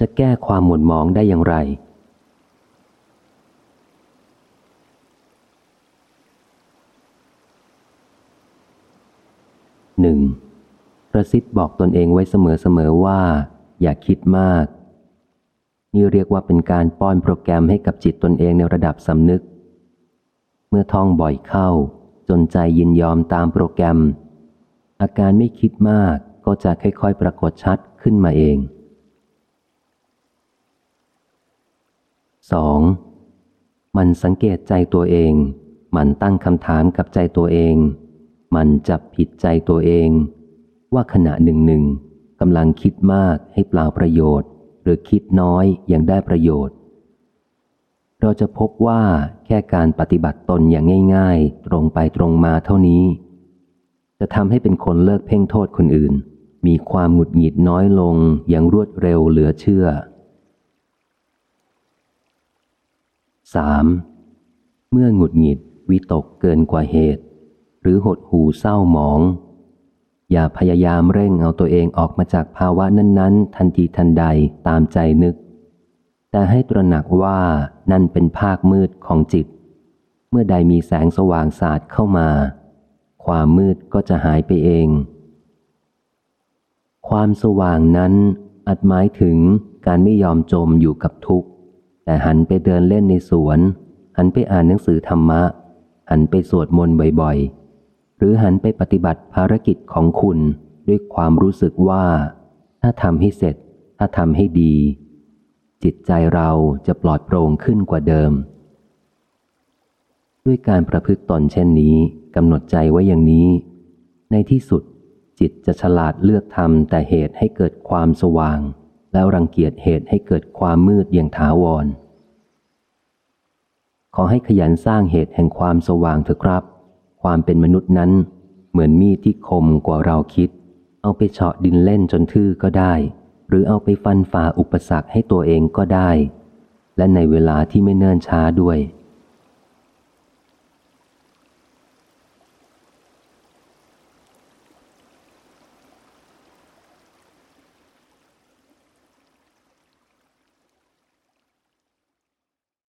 จะแก้ความหมุนมองได้อย่างไร หนึ่งกระซิบบอกตนเองไว้เสมอๆว่า อย่าคิดมาก นี่เรียกว่าเป็นการป้อนโปรแกรมให้กับจิตตนเองในระดับสำนึก เมื่อท่องบ่อยเข้า จนใจยินยอมตามโปรแกรม อาการไม่คิดมากก็จะค่อยๆ ปรากฏชัดขึ้นมาเอง 2. มันสังเกตใจตัวเอง มันตั้งคำถามกับใจตัวเอง มันจับผิดใจตัวเอง ว่าขณะหนึ่งหนึ่งกำลังคิดมากให้เปล่าประโยชน์ หรือคิดน้อยยังได้ประโยชน์ เราจะพบว่าแค่การปฏิบัติตนอย่างง่าย ๆ ตรงไปตรงมาเท่านี้ จะทำให้เป็นคนเลิกเพ่งโทษคนอื่น มีความหงุดหงิดน้อยลงอย่างรวดเร็วเหลือเชื่อ 3. เมื่อหงุดหงิดวิตกเกินกว่าเหตุ หรือหดหูเศร้าหมอง อย่าพยายามเร่งเอาตัวเองออกมาจากภาวะนั้น ๆ ทันทีทันใดตามใจนึก แต่ให้ตระหนักว่านั่นเป็นภาคมืดของจิต เมื่อใดมีแสงสว่างสาดเข้ามา ความมืดก็จะหายไปเอง ความสว่างนั้นอาจหมายถึงการไม่ยอมจมอยู่กับทุกข์ แต่หันไปเดินเล่นในสวน หันไปอ่านหนังสือธรรมะ หันไปสวดมนต์บ่อยๆ หรือหันไปปฏิบัติภารกิจของคุณด้วยความรู้สึกว่า ถ้าทำให้เสร็จ ถ้าทำให้ดี จิตใจเราจะปลอดโปร่งขึ้นกว่าเดิม ด้วยการประพฤติตนเช่นนี้กำหนดใจไว้อย่างนี้ ในที่สุดจิตจะฉลาดเลือกทำแต่เหตุให้เกิดความสว่าง แล้วรังเกียจเหตุให้เกิดความมืดอย่างถาวร ขอให้ขยันสร้างเหตุแห่งความสว่างเถอะครับ ความเป็นมนุษย์นั้น เหมือนมีดที่คมกว่าเราคิด เอาไปเฉาะดินเล่นจนทื่อก็ได้ หรือเอาไปฟันฝ่าอุปสรรคให้ตัวเองก็ได้ และในเวลาที่ไม่เนิ่นช้าด้วย